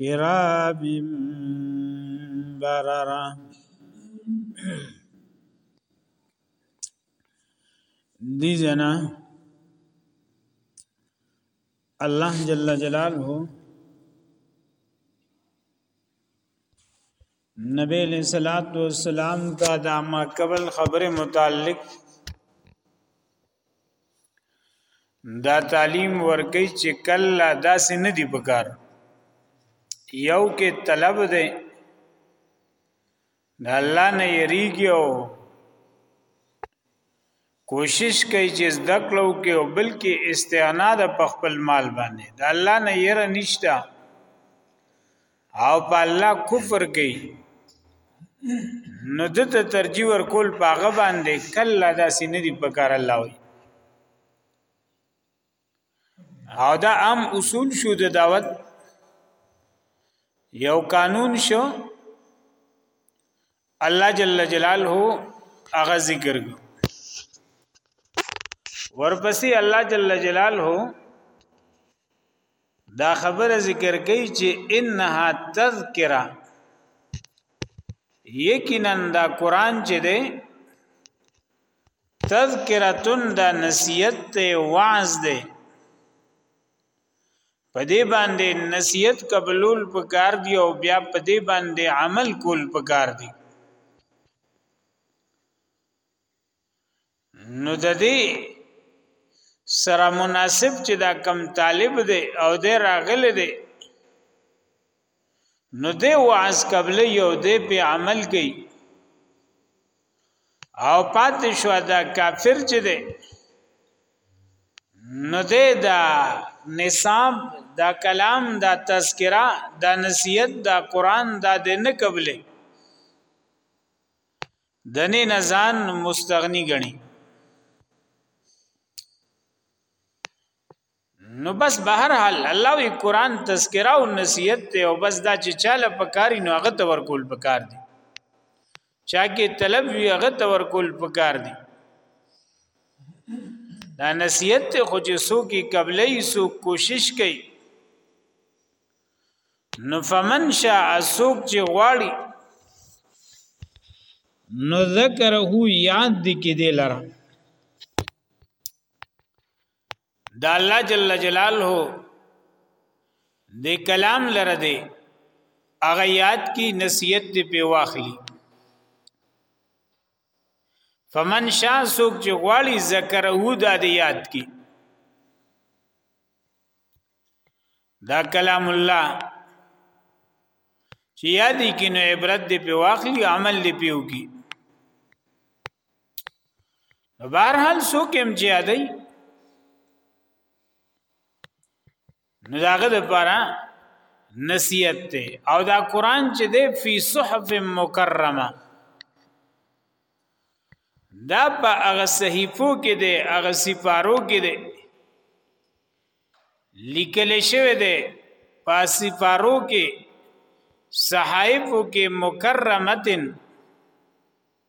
كرام بررة دي جنا الله جل جلاله نبی علیہ الصلات والسلام ته د ما قبل خبره متعلق دا تعلیم ورکی چې کله داسې نه دی پکار یو کې طلب دی د الله نه یریږي او کوشش کوي چې زده کړو کې او بلکې استغنا د خپل مال باندې د الله نه یره نشتا او په الله کفر کوي نو د ته ترجیح ورکول پاغه باندې کله دا سینې دی په کار الله وي او دا عام اصول شو د دعوت یو قانون شو الله جل جلاله هغه ذکر کو ورپسې الله جل جلاله دا خبره ذکر کوي چې انها تذکرہ یقینا دا قران چې دی تذکرتن دا نصیحت ته واعظ دی په دې باندې نصیحت قبلول پکار دی او بیا په دې باندې عمل کول پکار دی نو د دې سره مناسب چې دا کم طالب دی او د راغله دی نو دی وعظ قبل یو دی په عمل کوي او پاتې شو دا کافر چې دی نو دی دا نصاب دا کلام دا تذکرہ دا نصیحت دا قران دا د نه قبلې دنه نزان مستغنی غني نو بس به هر حال الله وی قران تذکرہ او نصیحت ته او بس دا چې چاله پکاري نو هغه تور کول پکار دي چا کې طلب وی هغه تور کول پکار دي دا نصیحت ته خو چې سو کې قبلې سو کوشش کوي نو فمن شاء اسوک چې غواړي نو ذکره یاد دي کې دلاره دا الله جل جلاله د کلام لره دی هغه یاد کی نصیحت دی په واخلی فمن شا سوک چې غواړي ذکر هو دا دی یاد کی دا کلام الله چې یادې کې نو عبرت دې په واخلي عمل دې پیو کی نو بهرحال سو کم چې ادي نو داغه د پاره نصیحت ته او دا قران چې دی فی صحف مکرمه دا په هغه صحیفو کې دی هغه سفارو کې دی لیکل شوی دی په سفارو کې صحائفو کې مکرمتن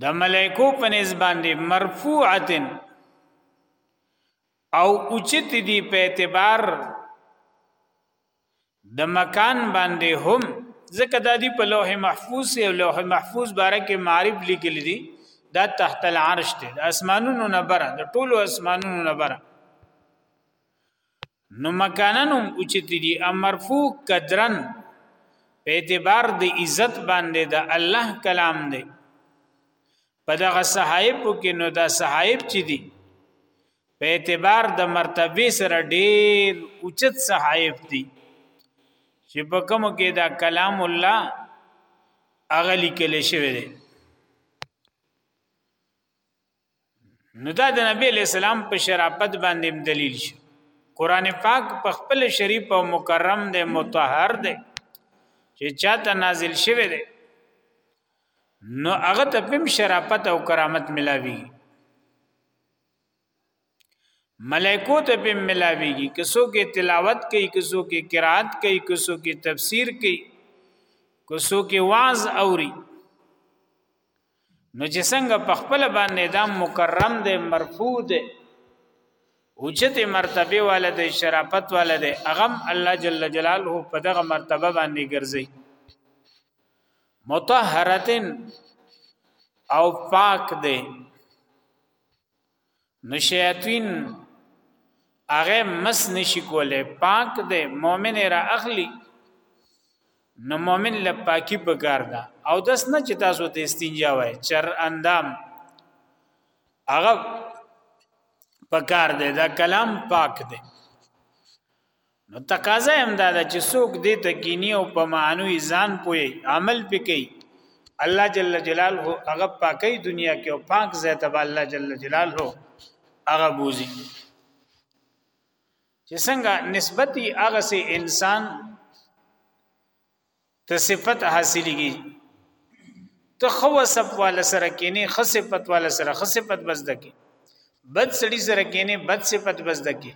د ملائکو په نسبت باندې مرفوعه او اوچت دي په اعتبار د مکان باندې هم ځکه د دې په لوح محفوظ او لوح محفوظ باره کې معرب لیکل دي دا تحت العرش دی د اسمانونو نه بره د ټولو اسمانونو نه بره نو مکانن هم اوچت دي امرفو قدرن په اعتبار د عزت باندې د الله کلام دی په دغه صحائف کې نو دا صحائف چې دي په اعتبار د مرتبه سره ډېر اوچت صحائف دي چې په کوم کې دا کلام الله اغلی کله شوی دی نو دا د نبی علیہ السلام په شرافت باندې دلیل شي قران پاک په خپل شریف او مکرم دی متطهر دی چې چاته نازل شوی دی نو هغه ته پم شرافت او کرامت ملاوي ملائکو ته پم ملاويږي کسو کې تلاوت کوي کسو کې قرات کوي کسو کې تفسیر کوي کسو کې واعظ اوري نو چې څنګه په خپل باندې دا مکرم دی مرفوع دی اوچت مرتبه والا دی شرافت والا دی اغم الله جل جلاله په دغه مرتبه باندې ګرځي مطهرتن او پاک دی نو شیاطین هغه مس نشي کوله پاک دی مؤمن را اخلي نو مؤمن له پاکي پکار ده او داس نه چې تاسو ته استنجا وای چر اندام هغه پکار دی دا کلام پاک دی نو تقاضا هم دا ده چې څوک دې ته کینی او په معنی ځان پوي عمل پکې الله جل جلاله هغه پاکي دنیا کې او پاک ذات به الله جل جلاله هغه بوزي چې څنګه نسبتي هغه سي انسان ته صفت حاصلېږي ته خو وسب والا سره کینې خو صفت والا سره خو صفت بس دکی بد سړي سره کینې بد صفت بس دکی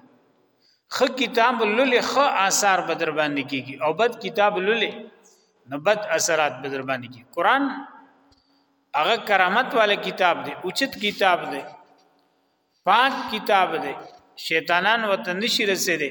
خو کتاب لولې خو آثار بدر باندې کیږي او بد کتاب لولې نو بد اثرات بدر باندې کیږي قران هغه کرامت والا کتاب دی اوچت کتاب دی پاک کتاب دی شیطانان وته نشي رسېدي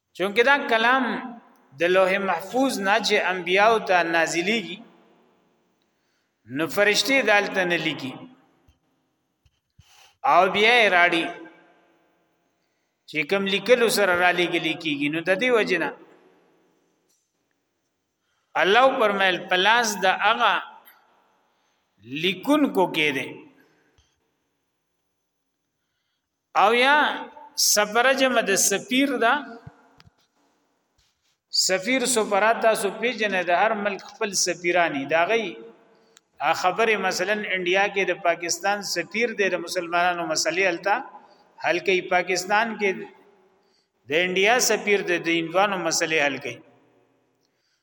چونکه دا کلام د لوح محفوظ نه چې انبیاو ته نازلېږي نو فرشتي دالته نه لیکي او بیا یې راړي چې کوم لیکلو سره را لېږلي کېږي نو د دې وجه نه الله پرمایل پلاس د هغه لیکون کو کې دی او یا سفر جمع د سفیر دا سفیر سفرا تاسو پیژنه د هر ملک خپل سفیرانی دا غي خبره مثلا انډیا کې د پاکستان سفیر دی د مسلمانانو مسلې التا حل کوي پاکستان کې د انډیا سفیر د دینوانو مسلې حل کوي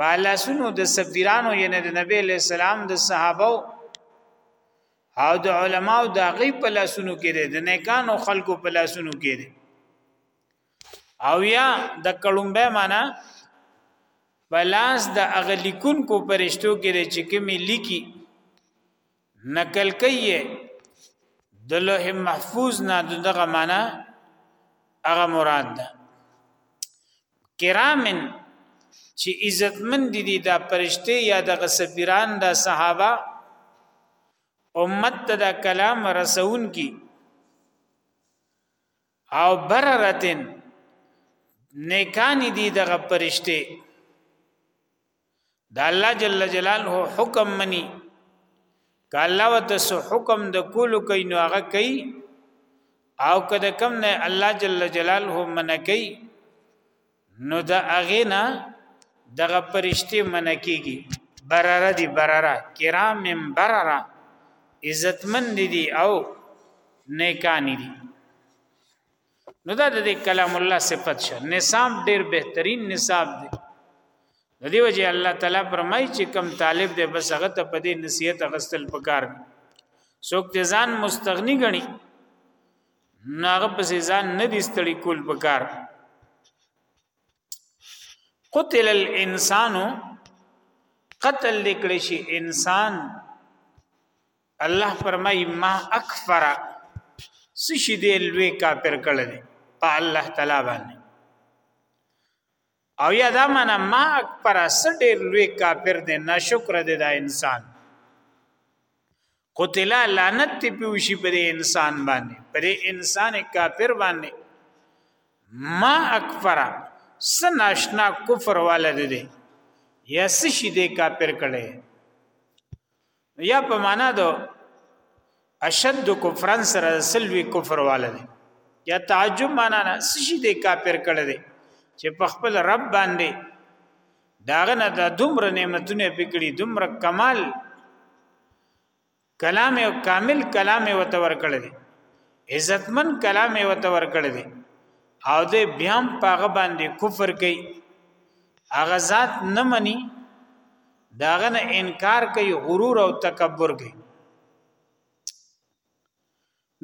په لاسونو د سفیرانو یعنی د نبی له سلام د صحابه او د علماو د غي په لاسونو کې دي د نیکانو خلکو په لاسونو کې دي او یا د کلمبه معنا بلاس د اغلیکون کو پرشتو کې دي چې کومي لیکي نقل کوي د لوح محفوظ نه دغه معنا هغه مراد ده کرامن چې عزتمن دي دي دا پرشته یا د غسبیران دا صحابه امت ته دا کلام رسون کی او بررتن نیکانی دی دغه پرشته د الله جل جلاله حکم منی که الله وتس حکم د کولو کوي نو هغه کوي او که د کم نه الله جل جلاله من کوي نو د هغه نه دغه پرشته منکیږي برره دي برره کرام برره عزتمن دي او نیکان دي نو دا د کلام الله صفت شه نصاب ډیر بهترین نصاب دی د دې وجه الله تعالی فرمایي چې کم طالب دی بس هغه ته په دې نصیحت غستل پکار څوک ته ځان مستغنی غني ناغه په ځان نه دي ستړي کول پکار قتل الانسان قتل لیکل شي انسان الله فرمای ما اکفر سشي دی لوی کافر کړل په الله تعالی باندې او یا دا معنا ما اکبر سډیر لوی کافر دی ناشکر دی دا انسان قتل لعنت تی پیوشي پر انسان باندې پر انسان کافر باندې ما اکبر سناشنا کفر والد دی یا سشي دی کافر کړي یا په معنا دو اشد کفرن سره سلوی کفر والده یا تعجب معنا نه سشي دی کافر کړه دی چې په خپل رب باندې داغه نه د دومره نعمتونه پکړي دومره کمال کلام او کامل کلام او تور کړه دی عزتمن کلام او تور کړه دی او دې بیام پاغه باندې کفر کوي هغه ذات نه مني داغه نه انکار کوي غرور او تکبر کوي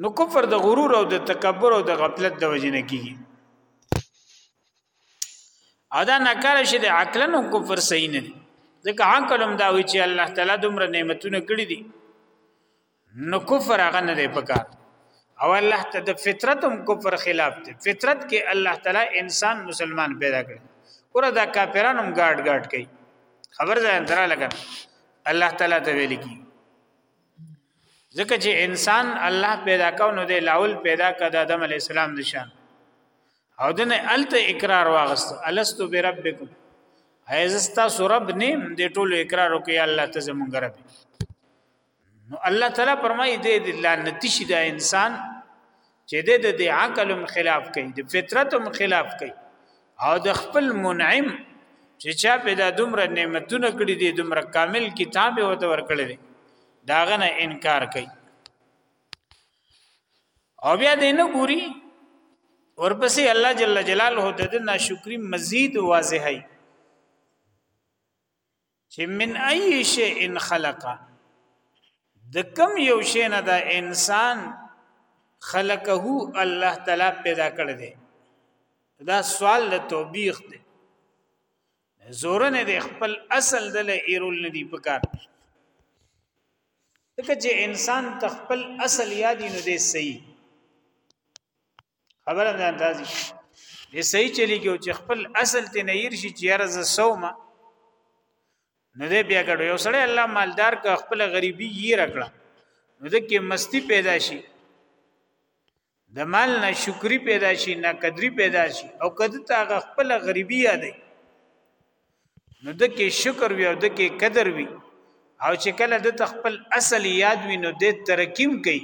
نو کفر د غرور او د تکبر او د غفلت د وجې نه کیږي او دا نکار شي د عقلن او کفر صحیح نه دي ځکه عقل هم دا وی چې الله تعالی دومره نعمتونه کړی دي نو کفر هغه نه دی پکار او الله ته د فطرت هم کفر خلاف دی فطرت کې الله تعالی انسان مسلمان پیدا کړ ور دا کافران هم ګاډ ګاډ کوي خبر ځان درا لګا الله تعالی ته ویل کی ځکه چې انسان الله پیدا کاو نو د لاول پیدا کړ د آدم علی السلام نشان او دنه الت اقرار واغست الستو بربکم ایزستا سورب نیم د ټولو اقرار وکي الله ته زمونږ رب نو الله تعالی فرمایي دې د لعنتی شي دا انسان چې دې د عقل خلاف کوي د فطرت خلاف کوي او د خپل منعم چې چا پیدا دومره نعمتونه کړی دي دومره کامل کتاب وته ورکړی دي داغه نه انکار کوي او بیا دې نه ګوري ورپسې الله جل جلاله د دې ناشکری مزید واضحای چې من ای شیء خلق د کم یو شی نه د انسان خلقه الله تعالی پیدا کړ دی دا سوال له توبیخ دی زور نه دی خپل اصل دل ایرول نه دی پکار دغه چې انسان تخپل اصل یادی نو دی صحیح خبره ده اندازې دې صحیح چلیږي چې خپل اصل ته نه ير شي چې یاره ز سوما نو دې بیا کړو یو سړی الله مالدار کا خپل غریبي یې رکړه نو دې کې مستی پیدا شي د مال نه شکری پیدا شي نه قدرې پیدا شي او کده تا خپل غریبي یادې نو د کې شکر وي او د کې قدر وي او چې کله د تخپل اصل یاد وي نو د ترکیم کوي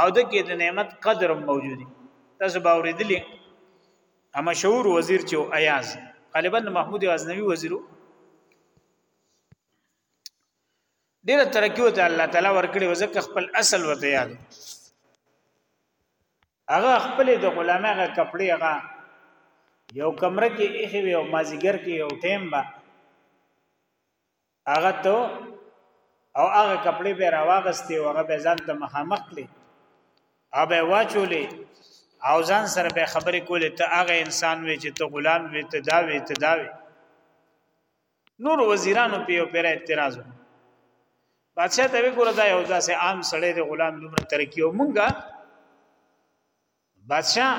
او د کې د نعمت قدر موجودي تاسو باورېدلې اما شعور وزیر چې ایاز غالبا محمود غزنوی وزیرو ډیر ترقی وته الله تعالی ورکړي وزکه خپل اصل وته یاد هغه خپل د غلامه هغه کپڑے هغه یو کمره کې اخی وی او مازیګر کې یو ټیم با هغه ته او هغه کپڑے به راواغستې او هغه به ځان ته مخامخ کړي هغه واچولې او ځان سره به خبرې کولې ته هغه انسان وی چې ته غلام وی ته دا وی ته دا وی نور وزیرانو په یو پیر اعتراض وکړ بادشاہ ته وګوره دا یو داسې عام سړی دی غلام دومره ترقی او مونږه بادشاہ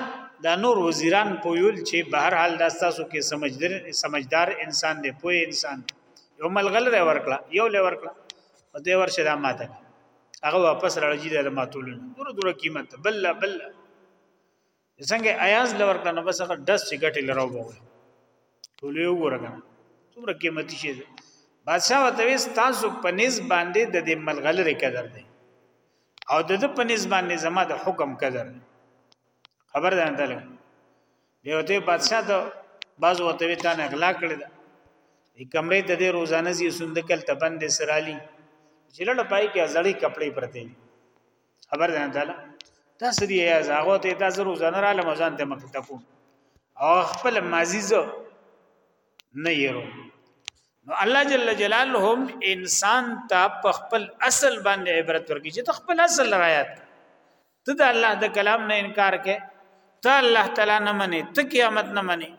دا نور وزیران پویل چې بهر حال دا تاسو کې سمجدار سمجدار انسان دی پوی انسان یو ملغل دی ورکړه یو لې ورکړه په دې ورشه دا ماته هغه واپس راځي د ماتولون دور دور قیمت بل بل څنګه ایاز لور کنه بس هغه دس چې ګټه لراو بوي ټول یو ورګه څومره قیمتي شي بادشاہ وته وس تاسو په نس باندې د دې ملغلره قدر دی او د دې په نس باندې زما د حکم قدر خبر ده انده لګ دی وته بادشاہ ته باز وته وی تا نه اغلا کړی دا ای کمرې ته دې روزانه زی صندوقل تبند سرالی جلړ پای کې ازړی کپڑے پرته خبر ده نه تعالی تاسو دی یا زاغو ته تاسو روزانه را لمزان ته مخ تکو او خپل مازیز نه یرو نو الله جل جلاله هم انسان ته په خپل اصل باندې عبرت ورکړي چې خپل اصل رايات ته د الله د کلام نه انکار کې ته الله تعالی نه منې ته قیامت نه منې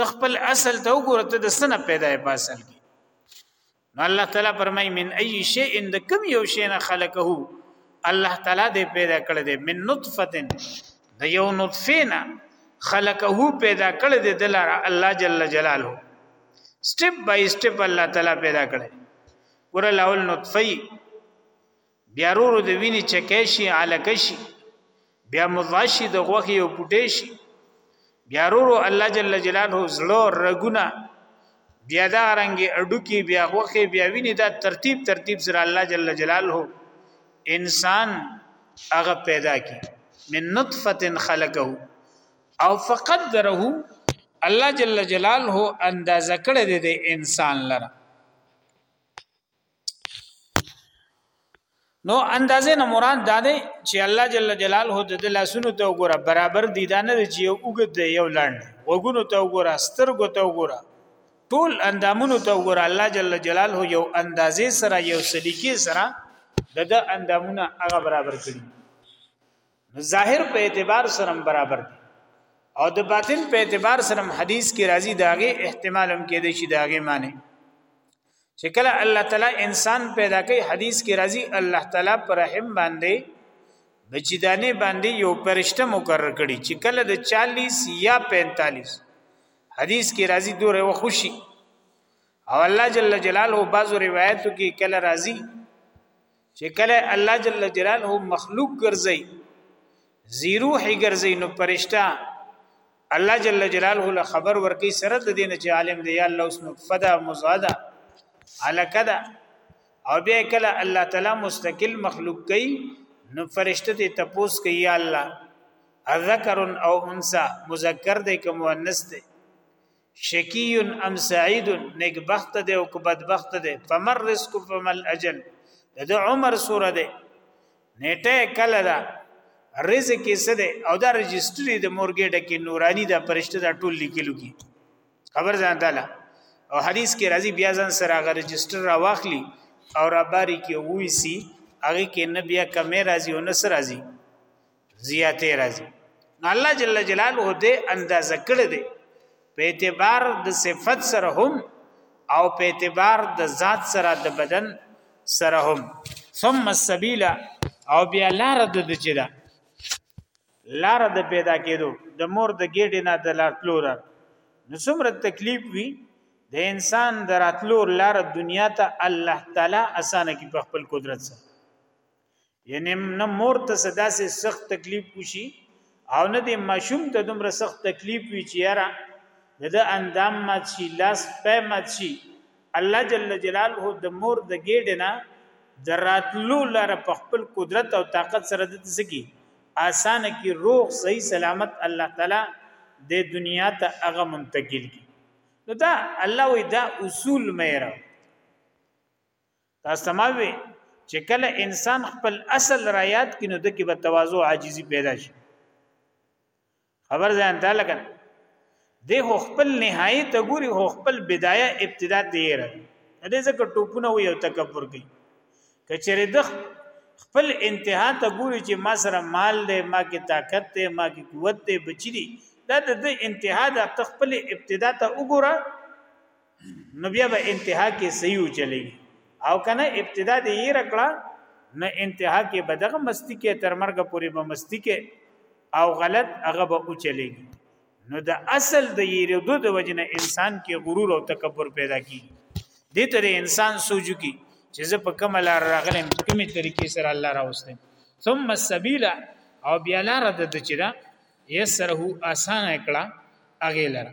ته خپل اصل ته وګوره ته د سنه پیدا په اصل کې نو الله تعالی فرمای من ای شیء د کم یو شی نه خلقه الله تعالی دې پیدا کړ دې من نطفه د یو نطفه نه خلقه پیدا کړ دې دلار الله جل جلاله سټپ بای سټپ الله تعالی پیدا کړ ګور لاول نطفه بیا رورو د ویني چکه شي علکه شي بیا مضاشي د غوخي او پټې شي بیا رورو الله جل جلاله زړه رګونه بیا دا رنګي اډوکی بیا غوخي بیا ویني دا ترتیب ترتیب سره الله جل جلاله انسان هغه پیدا کی من نطفه خلقه او فقط دره الله جل جلاله اندازه کړی دی انسان لره نو اندازې نه مراد دا دی چې الله جل جلاله د دې لاسونو ته وګوره برابر دي دا نه چې یو وګد دی یو لاند وګونو ته وګوره سترګو ته وګوره ټول اندامونو ته وګوره الله جل جلاله یو اندازې سره یو سلیقې سره د د اندامونه هغه برابر کړي ظاهر په اعتبار سره برابر دي او د باطن په اعتبار سره حدیث کې راځي داغه احتمال هم کې دي چې داغه معنی چې کله الله تعالی انسان پیدا کوي حدیث کې راځي الله تعالی پر رحم باندې بچیدانه باندې یو پرشته مقرر کړي چې کله د 40 یا 45 حدیث کې راځي دوره و خوشي او الله جل جلاله بعضو روایتو کې کله راځي چې کله الله جل جلاله مخلوق ګرځي زیرو هي ګرځي نو پرشتہ الله جل جلاله له خبر ورکی سره د دین چې عالم دی الله اوس نو فدا مزاده الکدا او بیا کله الله تعالی مستقل مخلوق کوي نو فرشته ته تپوس کوي یا الله ذکر او انثى مذکر دی که مؤنث دی شکی ام سعید نیک بخت دی او کو بدبخت دی فمر رزق فمل اجل د عمر سوره دی نیټه کله ده رزق یې څه دی او دا رجستری د مورګې ډکه نورانی دا پرشته دا ټول لیکلو کی خبر ځان تعالی او حدیث کې راځي بیا ځان سره غ رجستر را واخلی او را باری کې وې سي هغه کې نه بیا کمې راځي او نه سر راځي زیاتې راځي نو الله جل جلاله دې اندازه کړی دی په اعتبار د صفت سره هم او په اعتبار د ذات سره د بدن سره هم ثم السبيل او بیا لار د دچې ده لار د پیدا کېدو د مور د ګېډې نه د لارتلو را نو څومره تکلیف وي د انسان د راتلو لار دنیا ته الله تعالی اسانه کې په خپل قدرت سره یعنی نه مور ته صدا سي سخت تکلیف وشي او نه د ماشوم ته دومره سخت تکلیف وی چې یاره د اندام مات شي لاس په مات شي الله جل جلاله د مور د ګډ نه دراتلو لار په خپل قدرت او طاقت سره د تسکی آسان کی روح صحیح سلامت الله تعالی د دنیا ته هغه منتقل کی نو دا الله وی دا اصول مې راو تاسو سماوي چې کله انسان خپل اصل را یاد کینو د کې به تواضع عاجزي پیدا شي خبر ځان ته لګن د خپل نهایت ګوري خپل بدايه ابتدا ته یې راځي دې ځکه ټوپونه وي او تکبر کوي کچره د خپل انتها ته ګوري چې ما سره مال دی ما کې طاقت دی ما کې قوت دی بچی دی دا د انتها د خپل ابتدا ته وګوره نو بیا به انتها کې صحیح چلی او کنه ابتدا دې یې رکړه نه انتها کې بدغه مستی کې تر مرګ پورې به مستی کې او غلط هغه به او چلیږي نو د اصل د یریدو د وجنه انسان کې غرور او تکبر پیدا کی دې ته انسان سوچو کی چې زه په کومه لار راغلم په کومه طریقې سره الله راوستم ثم السبيل او بیا لار د چدا یسره اسانه کړه اغه لره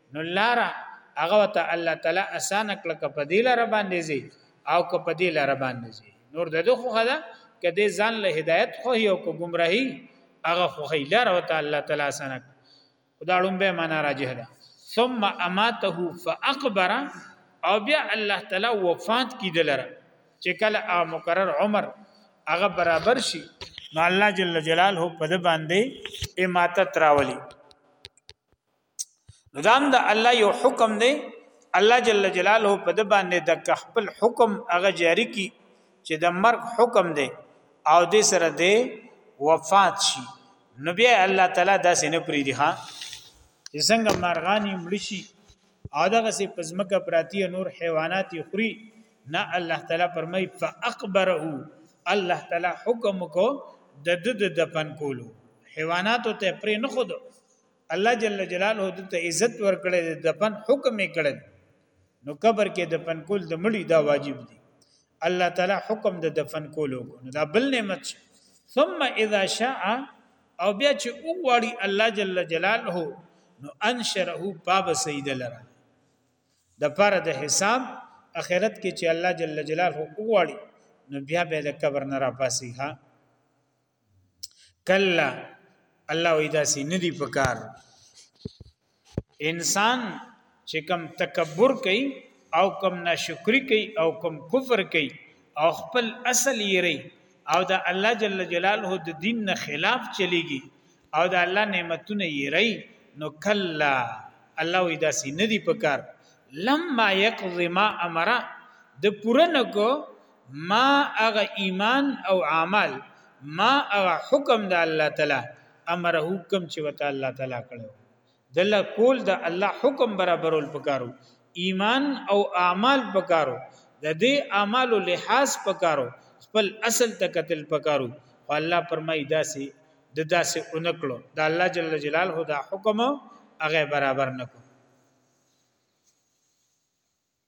نو لار هغه ته الله تعالی اسانه کړه کپدی لار باندې زی او کپدی لار باندې زی نور دغه خو خدا کدی ځان له هدایت خو یو کو گمراهی هغه خو خیلار او ته الله تعالی اسانه خدا لوم به معنا راجه ده ثم اماته فاقبر او بیا الله تعالی وفات کی دلره چې کله مقرر عمر هغه برابر شي نو الله جل جلاله په د باندې اماتت راولي نو دا هم د الله یو حکم دی الله جل جلاله په د باندې د خپل حکم هغه جاری کی چې د مرګ حکم دی او د سره دی وفات شي نو بیا الله تعالی داسې نه پری دی ها چې څنګه مرغانی مړ شي او دغه سي پزمکه پراتی نور حیوانات خوري نه الله تعالی فرمای فاقبره الله تعالی حکم کو د د دفن کولو حیوانات ته پرې نه خود الله جل جلاله دته عزت ورکړي د دفن حکم یې کړل نو قبر کې دفن کول د مړي دا واجب دي الله تعالی حکم د دفن کولو نو دا بل نعمت شي ثم اذا شاء او بیا چې وګواړي الله جل جلاله نو انشره باب سید لرا د پر د حساب اخرت کې چې الله جل جلاله وګواړي نو بیا به د قبر نه را پاسي ها کلا الله وی داسې ندی پکار انسان چې کم تکبر کوي او کم ناشکری کوي او کم کفر کوي او خپل اصل یې ری او دا الله جل جلاله د دین نه خلاف چلیږي او دا الله نعمتونه یې ری نو کلا الله وی داسې ندی پکار لما یقض ما امر د پوره نکو ما اغه ایمان او عمل ما اغه حکم د الله تعالی امر حکم چې وته الله تعالی کړو دل کول د الله حکم برابرول پکارو ایمان او اعمال پکارو د دې اعمال لحاظ پکارو خپل اصل ته قتل پکارو او الله پرمای داسي د داسې اونکړو د الله جل جلاله دا حکم هغه برابر نکړو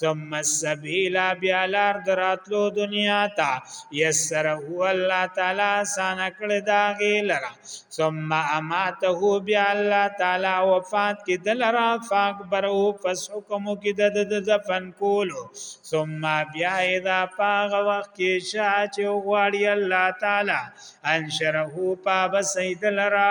ثم السبيل بیا لار دراتلو دنیا تا یسر هو الله تعالی آسان کړ دا غیلرا ثم اماته بیا الله تعالی وفات کی دلرا فاق برو پس حکم کی د دفن کولو ثم بیا اذا پاغ وخت کی شا چې غواړي الله تعالی انشره پاب سیدلرا